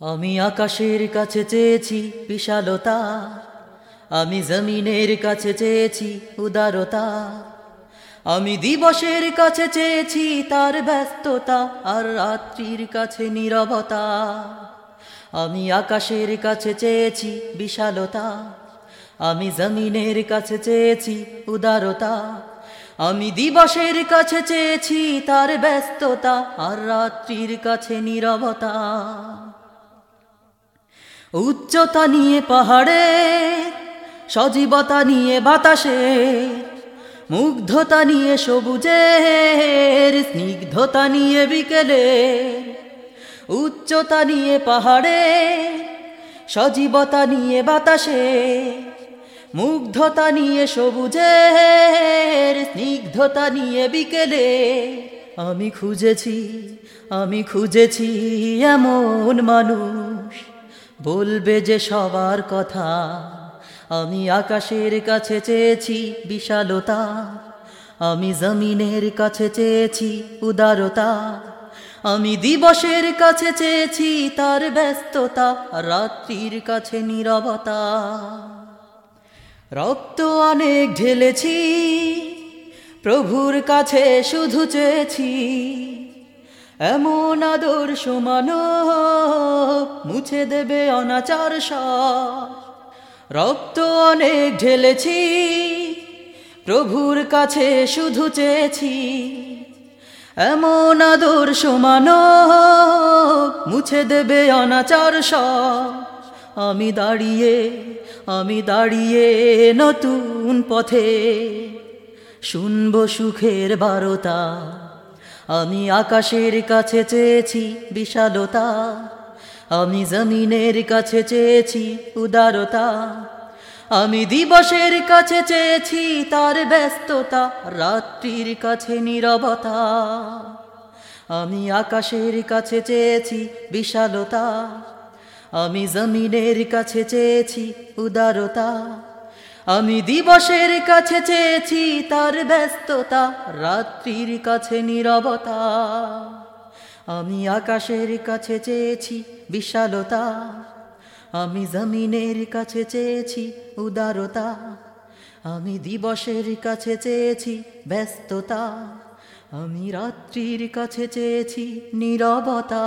আমি আকাশের কাছে চেয়েছি বিশালতা। আমি জমিনের কাছে চেয়েছি উদারতা। আমি দিবসের কাছে চেয়েছি তার ব্যস্ততা আর রাত্রির কাছে নীরবতা। আমি আকাশের কাছে চেয়েছি বিশালতা। আমি জমিনের কাছে চেয়েছি উদারতা। আমি দিবসের কাছে চেয়েছি তার ব্যস্ততা আর রাত্রির কাছে নীরবতা। উচ্চতা নিয়ে পাহাড়ে, সজীবতা নিয়ে বাতাসে, মুগ্ধতা নিয়ে সবুজের, স্নিগ্ধতা নিয়ে বিকেলে, উচ্চতা নিয়ে পাহাড়ে, সজীবতা নিয়ে বাতাসে, মুগ্ধতা নিয়ে সবুজের, স্নিগ্ধতা নিয়ে বিকেলে, আমি খুঁজেছি আমি খুঁজেছি এমন মানুষ। বলবে যে সবার কথা। আমি আকাশের কাছে চেয়েছি বিশালতা। আমি জমিনের কাছে চেয়েছি উদারতা। আমি দিবসের কাছে চেয়েছি তার ব্যস্ততা। রাত্রির কাছে নীরবতা। রক্ত অনেক ঢেলেছি, প্রভুর কাছে শুধু চেয়েছি। এমন আদর্শ মানব মুছে দেবে অনাচার রক্ত অনেক ঢেলেছি, প্রভুর কাছে শুধু চেয়েছি। এমন আদর্শ মানব মুছে দেবে অনাচার আমি দাঁড়িয়ে আমি দাঁড়িয়ে নতুন পথে। শুনব সুখের বারতা। আমি আকাশের কাছে চেয়েছি বিশালতা। আমি জমিনের কাছে চেয়েছি উদারতা। আমি দিবসের কাছে চেয়েছি তার ব্যস্ততা, রাত্রির কাছে নিরবতা। আমি আকাশের কাছে চেয়েছি বিশালতা। আমি জমিনের কাছে চেয়েছি উদারতা। আমি দিবসের কাছে চেয়েছি তার ব্যস্ততা, রাত্রির কাছে নীরবতা। আমি আকাশের কাছে চেয়েছি বিশালতা। আমি জমিনের কাছে চেয়েছি উদারতা। আমি দিবসের কাছে চেয়েছি ব্যস্ততা। আমি রাত্রির কাছে চেয়েছি নীরবতা।